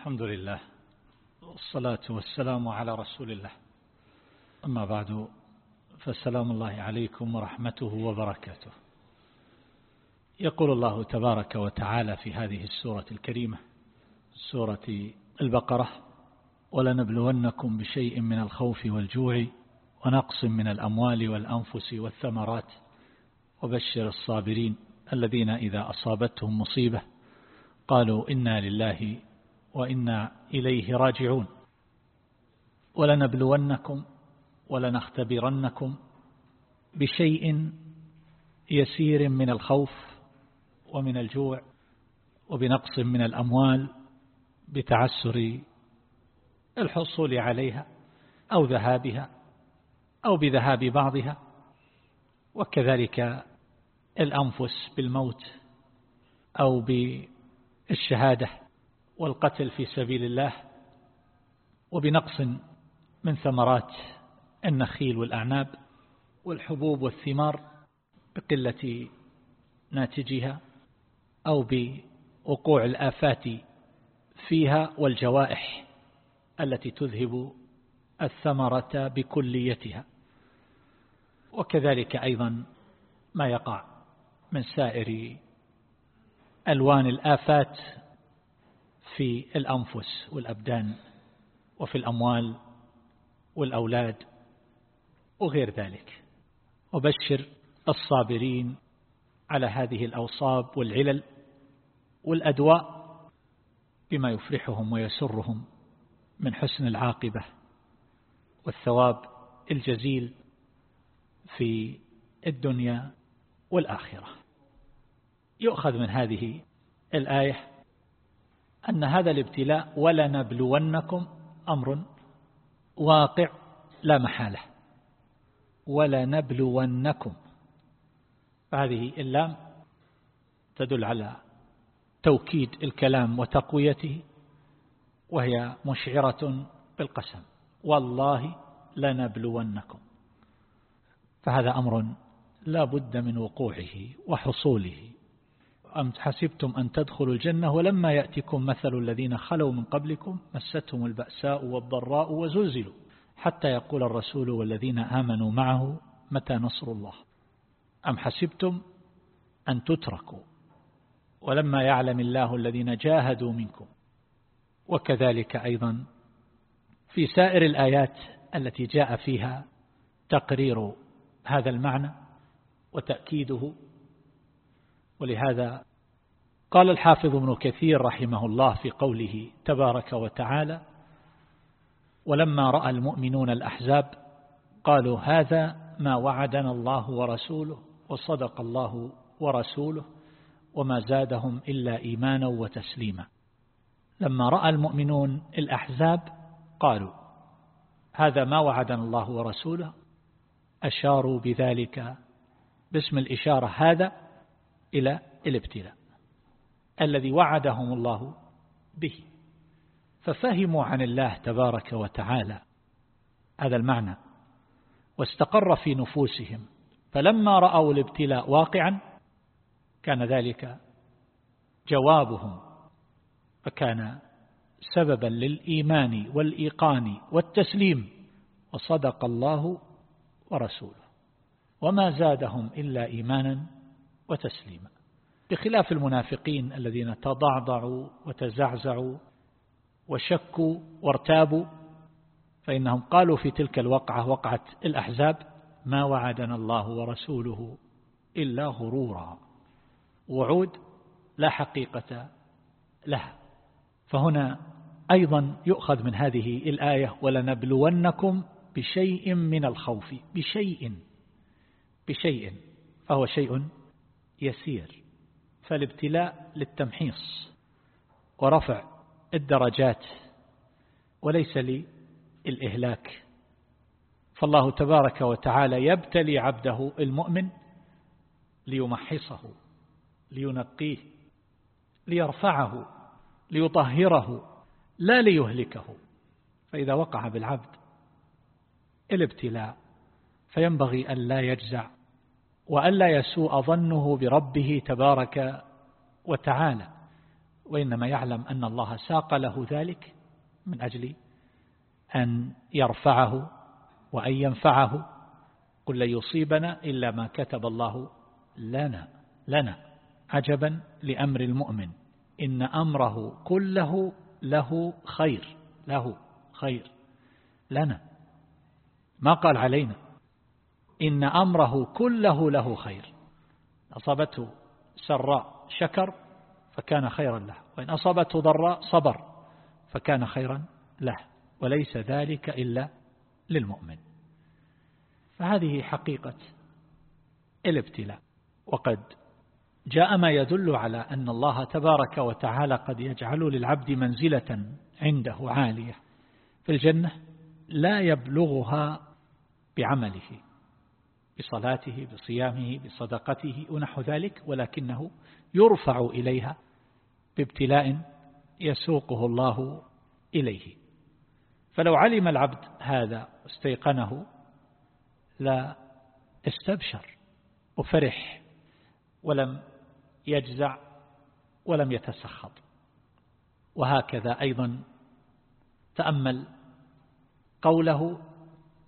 الحمد لله والصلاة والسلام على رسول الله. أما بعد فالسلام الله عليكم ورحمته وبركاته. يقول الله تبارك وتعالى في هذه السورة الكريمة سورة البقرة ولنبلونكم بشيء من الخوف والجوع ونقص من الأموال والأنفس والثمرات وبشر الصابرين الذين إذا أصابتهم مصيبة قالوا إنا لله وإنا إليه راجعون. ولنبلونكم ولنختبرنكم بشيء يسير من الخوف ومن الجوع وبنقص من الأموال بتعسر الحصول عليها أو ذهابها أو بذهاب بعضها. وكذلك الأنفس بالموت أو بالشهادة. والقتل في سبيل الله وبنقص من ثمرات النخيل والأعناب والحبوب والثمار بقلة ناتجها أو بوقوع الآفات فيها والجوائح التي تذهب الثمرة بكليتها. وكذلك أيضا ما يقع من سائر ألوان الآفات في الأنفس والأبدان وفي الأموال والأولاد وغير ذلك. وبشر الصابرين على هذه الأوصاب والعلل والأدواء بما يفرحهم ويسرهم من حسن العاقبة والثواب الجزيل في الدنيا والآخرة. يؤخذ من هذه الآية أن هذا الابتلاء ولنبلونكم أمر واقع لا محالة. ولنبلونكم. فهذه اللام تدل على توكيد الكلام وتقويته وهي مشعرة بالقسم. والله لنبلونكم. فهذا أمر لا بد من وقوعه وحصوله. أم حسبتم أن تدخلوا الجنة ولما يأتكم مثل الذين خلوا من قبلكم مستهم البأساء والضراء وزلزلوا. حتى يقول الرسول والذين آمنوا معه متى نصر الله؟ أم حسبتم أن تتركوا؟ ولما يعلم الله الذين جاهدوا منكم. وكذلك أيضا في سائر الآيات التي جاء فيها تقرير هذا المعنى وتأكيده ولهذا قال الحافظ ابن كثير رحمه الله في قوله تبارك وتعالى ولما رأى المؤمنون الأحزاب قالوا هذا ما وعدنا الله ورسوله وصدق الله ورسوله وما زادهم إلا إيمانا وتسليما. لما رأى المؤمنون الأحزاب قالوا هذا ما وعدنا الله ورسوله. أشاروا بذلك باسم الإشارة هذا إلى الابتلاء الذي وعدهم الله به. ففهموا عن الله تبارك وتعالى هذا المعنى واستقر في نفوسهم. فلما رأوا الابتلاء واقعا كان ذلك جوابهم فكان سببا للإيمان والإيقان والتسليم وصدق الله ورسوله. وما زادهم إلا إيمانا وتسليما. بخلاف المنافقين الذين تضعضعوا وتزعزعوا وشكوا وارتابوا فإنهم قالوا في تلك الوقعة وقعة الأحزاب ما وعدنا الله ورسوله إلا غرورا. وعود لا حقيقة لها. فهنا أيضا يؤخذ من هذه الآية ولنبلونكم بشيء من الخوف. بشيء. بشيء. فهو شيء يسير فالابتلاء للتمحيص ورفع الدرجات وليس للإهلاك. فالله تبارك وتعالى يبتلي عبده المؤمن ليمحصه لينقيه ليرفعه ليطهره لا ليهلكه. فإذا وقع بالعبد الابتلاء فينبغي أن لا يجزع وألا يسوء ظنه بربه تبارك وتعالى وإنما يعلم أن الله ساق له ذلك من أجل أن يرفعه وأن ينفعه. قل لن يصيبنا إلا ما كتب الله لنا لنا عجبا لأمر المؤمن. إن أمره كله له خير له خير لنا. ما قال علينا؟ إن أمره كله له خير. أصابته سراء شكر فكان خيرا له وإن أصابته ضراء صبر فكان خيرا له وليس ذلك إلا للمؤمن. فهذه حقيقة الابتلاء. وقد جاء ما يدل على أن الله تبارك وتعالى قد يجعل للعبد منزلة عنده عالية في الجنة لا يبلغها بعمله. بصلاته بصيامه بصدقته ونحو ذلك ولكنه يرفع إليها بابتلاء يسوقه الله إليه. فلو علم العبد هذا استيقنه لا استبشر وفرح ولم يجزع ولم يتسخط. وهكذا أيضا تأمل قوله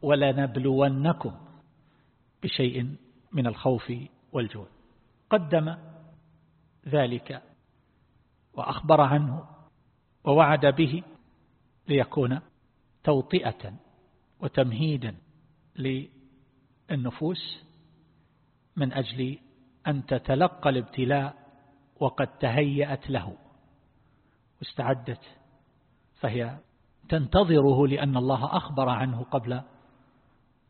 ولنبلونكم. بشيء من الخوف والجوع. قدم ذلك وأخبر عنه ووعد به ليكون توطئة وتمهيدا للنفوس من أجل أن تتلقى الابتلاء وقد تهيأت له واستعدت فهي تنتظره لأن الله أخبر عنه قبل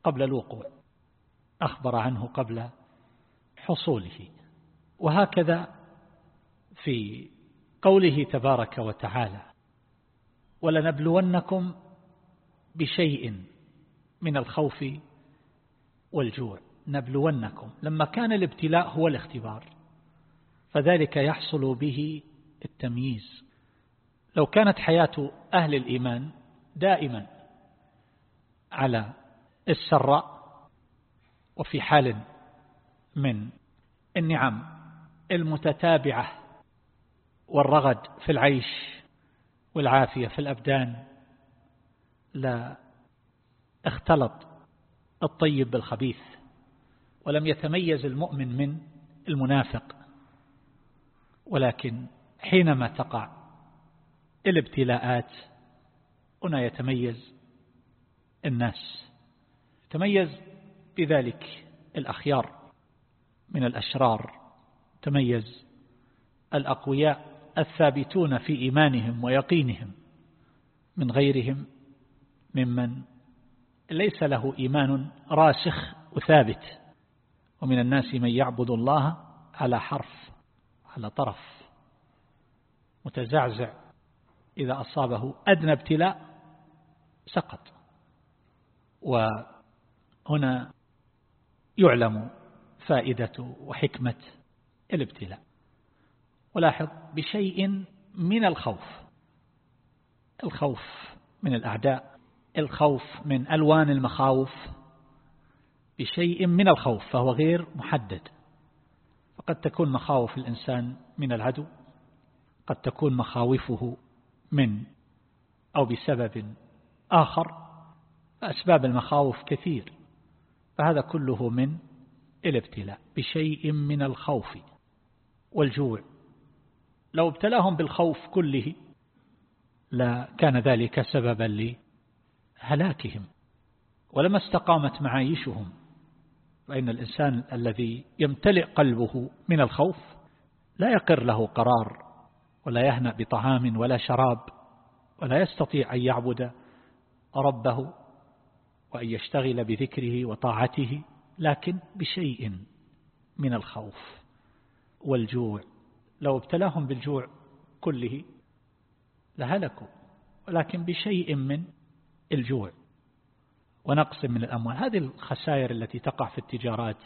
قبل الوقوع. أخبر عنه قبل حصوله. وهكذا في قوله تبارك وتعالى ولنبلونكم بشيء من الخوف والجوع. نبلونكم. لما كان الابتلاء هو الاختبار فذلك يحصل به التمييز. لو كانت حياة أهل الإيمان دائما على السراء وفي حال من النعم المتتابعة والرغد في العيش والعافية في الأبدان لا اختلط الطيب بالخبيث ولم يتميز المؤمن من المنافق ولكن حينما تقع الابتلاءات هنا يتميز الناس تميز بذلك الأخيار من الأشرار. تميز الأقوياء الثابتون في إيمانهم ويقينهم من غيرهم ممن ليس له إيمان راسخ وثابت. ومن الناس من يعبد الله على حرف على طرف متزعزع. إذا أصابه أدنى ابتلاء سقط. وهنا يعلم فائدة وحكمة الابتلاء. ولاحظ بشيء من الخوف. الخوف من الأعداء الخوف من ألوان المخاوف. بشيء من الخوف فهو غير محدد. فقد تكون مخاوف الإنسان من العدو قد تكون مخاوفه من أو بسبب آخر. فأسباب المخاوف كثير. فهذا كله من الابتلاء بشيء من الخوف والجوع. لو ابتلاهم بالخوف كله لا كان ذلك سببا لهلاكهم ولما استقامت معايشهم. فإن الإنسان الذي يمتلئ قلبه من الخوف لا يقر له قرار ولا يهنأ بطعام ولا شراب ولا يستطيع أن يعبد ربه. وأن يشتغل بذكره وطاعته لكن بشيء من الخوف والجوع. لو ابتلاهم بالجوع كله لهلكوا ولكن بشيء من الجوع ونقص من الأموال. هذه الخسائر التي تقع في التجارات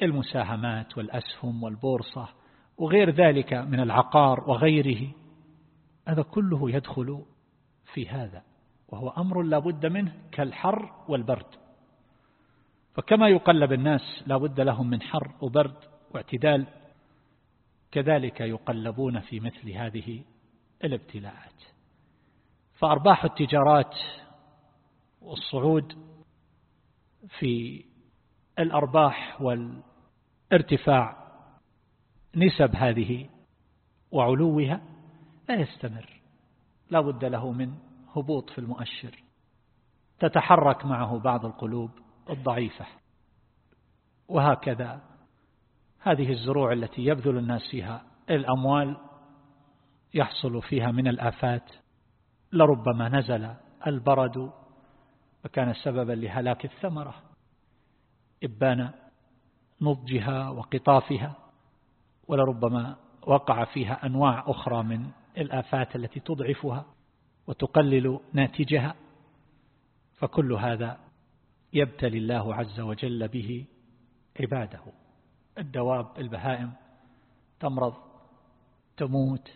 والمساهمات والأسهم والبورصة وغير ذلك من العقار وغيره هذا كله يدخل في هذا. وهو أمر لا بد منه كالحر والبرد. فكما يقلب الناس لا بد لهم من حر وبرد واعتدال كذلك يقلبون في مثل هذه الابتلاءات. فأرباح التجارات والصعود في الأرباح والارتفاع نسب هذه وعلوها لا يستمر لا بد له من هبوط في المؤشر. تتحرك معه بعض القلوب الضعيفة. وهكذا. هذه الزروع التي يبذل الناس فيها الأموال يحصل فيها من الآفات. لربما نزل البرد فكان سببا لهلاك الثمرة. إبان نضجها وقطافها. ولربما وقع فيها أنواع أخرى من الآفات التي تضعفها. وتقلل ناتجها فكل هذا يبتلي الله عز وجل به عباده. الدواب البهائم تمرض تموت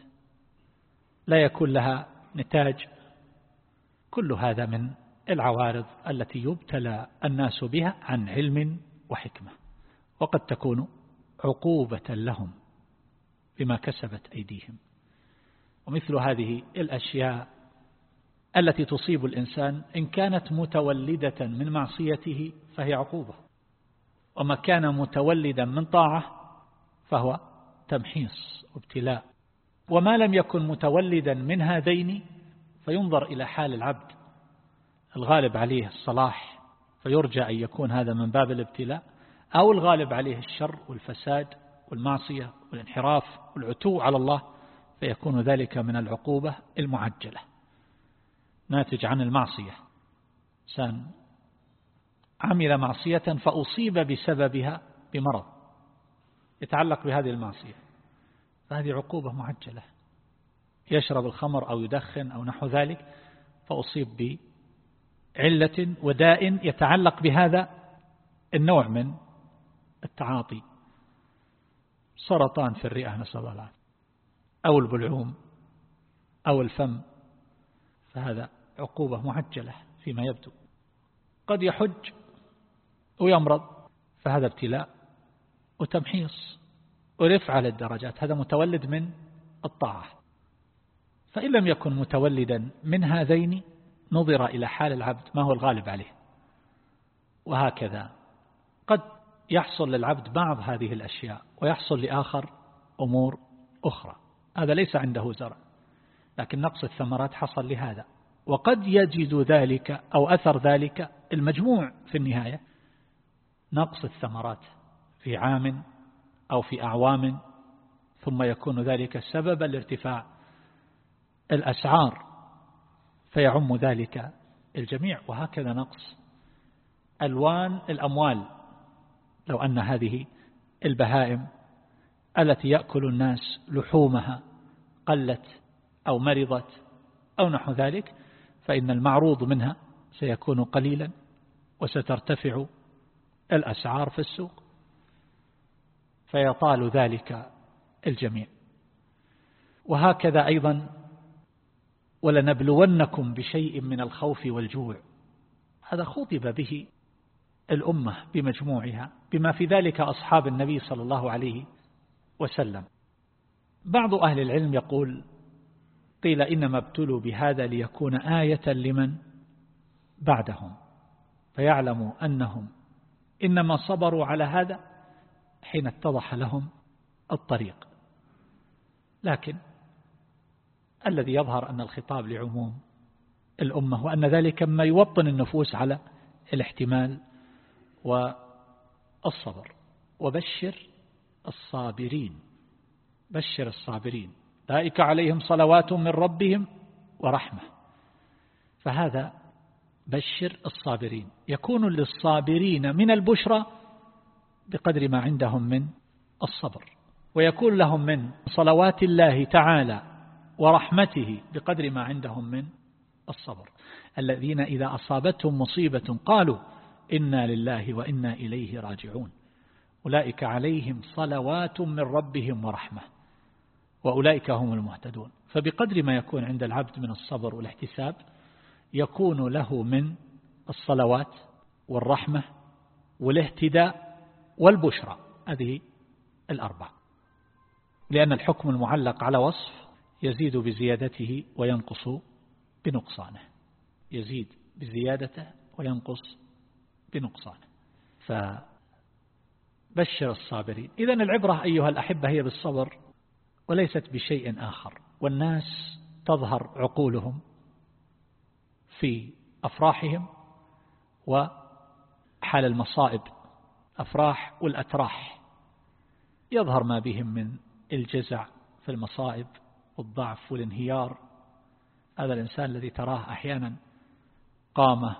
لا يكون لها نتاج. كل هذا من العوارض التي يبتلى الناس بها عن علم وحكمة. وقد تكون عقوبة لهم بما كسبت أيديهم. ومثل هذه الأشياء التي تصيب الإنسان إن كانت متولدة من معصيته فهي عقوبة. وما كان متولدا من طاعة فهو تمحيص وابتلاء وما لم يكن متولدا من هذين فينظر إلى حال العبد الغالب عليه الصلاح فيرجى أن يكون هذا من باب الابتلاء أو الغالب عليه الشر والفساد والمعصية والانحراف والعتو على الله فيكون ذلك من العقوبة المعجلة. ناتج عن المعصية. إنسان عمل معصية فأصيب بسببها بمرض يتعلق بهذه المعصية. فهذه عقوبة معجلة. يشرب الخمر أو يدخن أو نحو ذلك فأصيب بعلة وداء يتعلق بهذا النوع من التعاطي. سرطان في الرئة نسأل الله أو البلعوم أو الفم. فهذا عقوبة معجلة فيما يبدو. قد يحج ويمرض فهذا ابتلاء وتمحيص ورفع للدرجات هذا متولد من الطاعة. فإن لم يكن متولدا من هذين نظر إلى حال العبد ما هو الغالب عليه. وهكذا قد يحصل للعبد بعض هذه الأشياء ويحصل لآخر أمور أخرى. هذا ليس عنده زرع. لكن نقص الثمرات حصل لهذا. وقد يجد ذلك أو أثر ذلك المجموع في النهاية نقص الثمرات في عام أو في أعوام ثم يكون ذلك سببا لارتفاع الأسعار فيعم ذلك الجميع. وهكذا نقص ألوان الأموال. لو أن هذه البهائم التي يأكل الناس لحومها قلت أو مرضت أو نحو ذلك فإن المعروض منها سيكون قليلا وسترتفع الأسعار في السوق فيطال ذلك الجميع. وهكذا أيضا ولنبلونكم بشيء من الخوف والجوع. هذا خطب به الأمة بمجموعها بما في ذلك أصحاب النبي صلى الله عليه وسلم. بعض أهل العلم يقول قيل إنما ابتلوا بهذا ليكون آية لمن بعدهم فيعلموا أنهم إنما صبروا على هذا حين اتضح لهم الطريق. لكن الذي يظهر أن الخطاب لعموم الأمة وأن ذلك ما يوطن النفوس على الاحتمال والصبر. وبشر الصابرين بشر الصابرين. أولئك عليهم صلوات من ربهم ورحمة. فهذا بشر الصابرين. يكون للصابرين من البشرى بقدر ما عندهم من الصبر. ويكون لهم من صلوات الله تعالى ورحمته بقدر ما عندهم من الصبر. الذين إذا أصابتهم مصيبة قالوا إنا لله وإنا إليه راجعون. أولئك عليهم صلوات من ربهم ورحمة. وأولئك هم المهتدون. فبقدر ما يكون عند العبد من الصبر والاحتساب يكون له من الصلوات والرحمة والاهتداء والبشرى. هذه الأربع لأن الحكم المعلق على وصف يزيد بزيادته وينقص بنقصانه. يزيد بزيادته وينقص بنقصانه. فبشر الصابرين. إذا العبرة أيها الأحبة هي بالصبر وليست بشيء آخر. والناس تظهر عقولهم في أفراحهم وحال المصائب أفراح والأتراح. يظهر ما بهم من الجزع في المصائب والضعف والانهيار. هذا الإنسان الذي تراه أحيانا قامة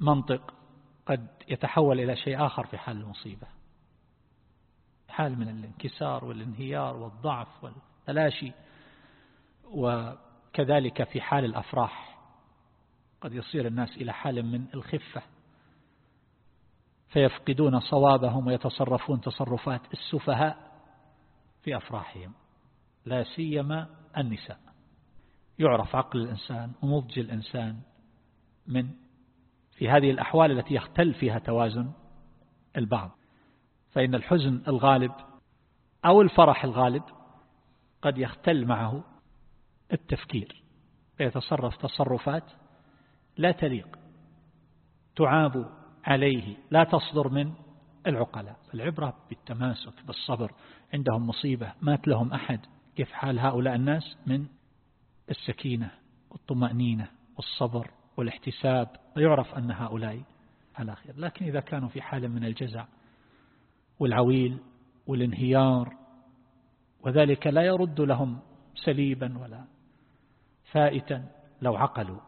ومنطق قد يتحول إلى شيء آخر في حال المصيبة. حال من الانكسار والانهيار والضعف والتلاشي وكذلك في حال الأفراح قد يصير الناس إلى حال من الخفة فيفقدون صوابهم ويتصرفون تصرفات السفهاء في أفراحهم لا سيما النساء. يعرف عقل الإنسان ومضج الإنسان من في هذه الأحوال التي يختل فيها توازن البعض. فإن الحزن الغالب أو الفرح الغالب قد يختل معه التفكير فيتصرف تصرفات لا تليق تعاب عليه لا تصدر من العقلاء. العبرة بالتماسك بالصبر عندهم مصيبة مات لهم أحد. كيف حال هؤلاء الناس؟ من السكينة والطمأنينة والصبر والاحتساب. ويعرف أن هؤلاء على خير. لكن إذا كانوا في حالة من الجزع والعويل والانهيار وذلك لا يرد لهم سليبا ولا فائتا لو عقلوا.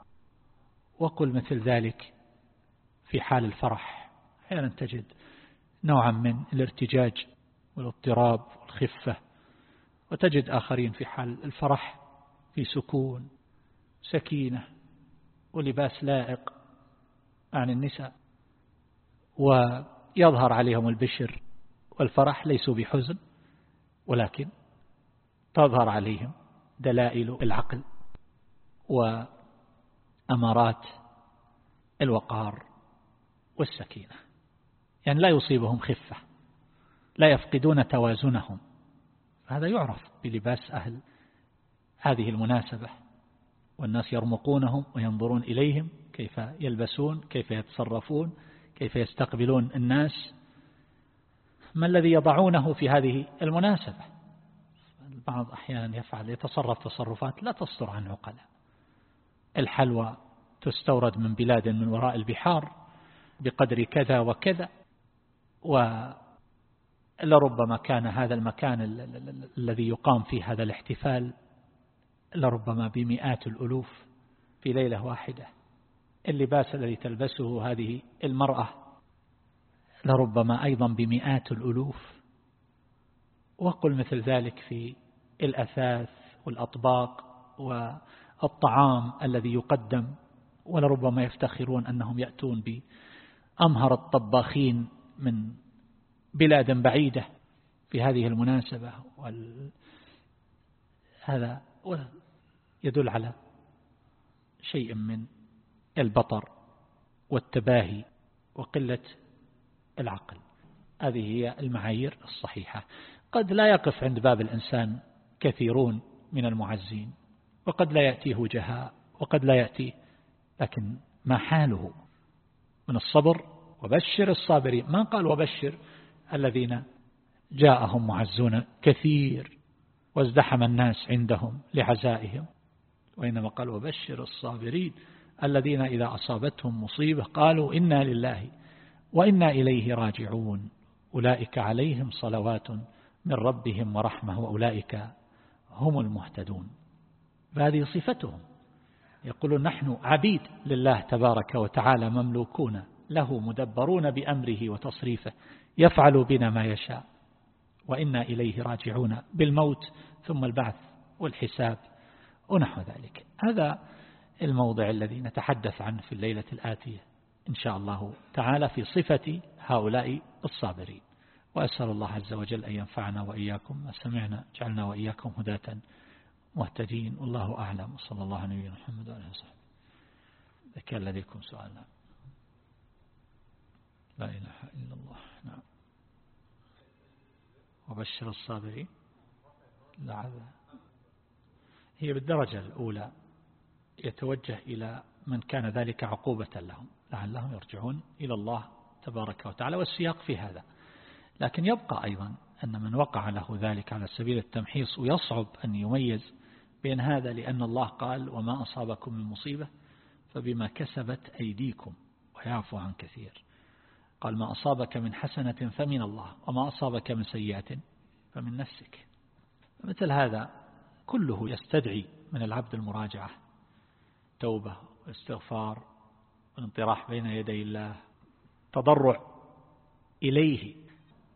وقل مثل ذلك في حال الفرح. أحيانا تجد نوعا من الارتجاج والاضطراب والخفة وتجد آخرين في حال الفرح في سكون سكينة ولباس لائق عن النساء ويظهر عليهم البشر والفرح ليسوا بحزن ولكن تظهر عليهم دلائل العقل وأمارات الوقار والسكينة. يعني لا يصيبهم خفة لا يفقدون توازنهم. هذا يعرف بلباس أهل هذه المناسبة والناس يرمقونهم وينظرون إليهم كيف يلبسون كيف يتصرفون كيف يستقبلون الناس. ما الذي يضعونه في هذه المناسبة؟ البعض أحيانا يفعل يتصرف تصرفات لا تصدر عن عقلاء الحلوى تستورد من بلاد من وراء البحار بقدر كذا وكذا ولربما كان هذا المكان الذي يقام فيه هذا الاحتفال لربما بمئات الألوف في ليلة واحدة. اللباس الذي تلبسه هذه المرأة لربما أيضا بمئات الألوف. وقل مثل ذلك في الأثاث والأطباق والطعام الذي يقدم ولربما يفتخرون أنهم يأتون بأمهر الطباخين من بلاد بعيدة في هذه المناسبة. وال... هذا يدل على شيء من البطر والتباهي وقلة العقل. هذه هي المعايير الصحيحة. قد لا يقف عند باب الإنسان كثيرون من المعزين وقد لا يأتيه جهاء وقد لا يأتي لكن ما حاله؟ من الصبر؟ وبشر الصابرين. ما قال وبشر الذين جاءهم معزون كثير وازدحم الناس عندهم لعزائهم؟ وإنما قال وبشر الصابرين الذين إذا أصابتهم مصيبة قالوا إنا لله وإنا إليه راجعون. أولئك عليهم صلوات من ربهم ورحمة وأولئك هم المهتدون. فهذه صفتهم. يقولون نحن عبيد لله تبارك وتعالى مملوكون له مدبرون بأمره وتصريفه يفعل بنا ما يشاء. وإنا إليه راجعون بالموت ثم البعث والحساب ونحو ذلك. هذا الموضع الذي نتحدث عنه في الليلة الآتية. إن شاء الله تعالى في صفة هؤلاء الصابرين. وأسأل الله عز وجل أن ينفعنا وإياكم. ما سمعنا جعلنا وإياكم هداة مهتدين. والله أعلم. وصلى الله على نبينا محمد وعلى وصحبه. كان لديكم سؤال لا إله إلا الله. نعم. وبشر الصابرين. هي بالدرجة الأولى يتوجه إلى من كان ذلك عقوبة لهم. لعلهم يرجعون إلى الله تبارك وتعالى والسياق في هذا. لكن يبقى أيضا أن من وقع له ذلك على سبيل التمحيص ويصعب أن يميز بين هذا لأن الله قال وما أصابكم من مصيبة فبما كسبت أيديكم ويعفو عن كثير. قال ما أصابك من حسنة فمن الله وما أصابك من سيئة فمن نفسك. مثل هذا كله يستدعي من العبد المراجعة توبة واستغفار والانطراح بين يدي الله تضرع إليه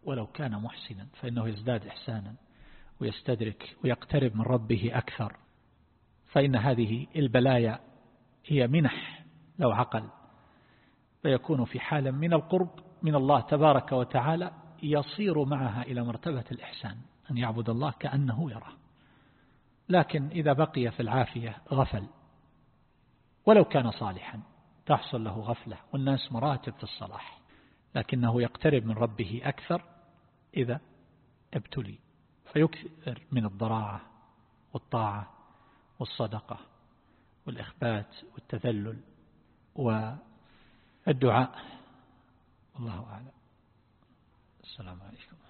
ولو كان محسنا فإنه يزداد إحسانا ويستدرك ويقترب من ربه أكثر. فإن هذه البلايا هي منح لو عقل فيكون في حال من القرب من الله تبارك وتعالى يصير معها إلى مرتبة الإحسان أن يعبد الله كأنه يرى لكن إذا بقي في العافية غفل ولو كان صالحا. تحصل له غفلة والناس مراتب في الصلاح. لكنه يقترب من ربه أكثر إذا ابتلي فيكثر من الضراعة والطاعة والصدقة والإخبات والتذلل والدعاء. الله أعلم. السلام عليكم.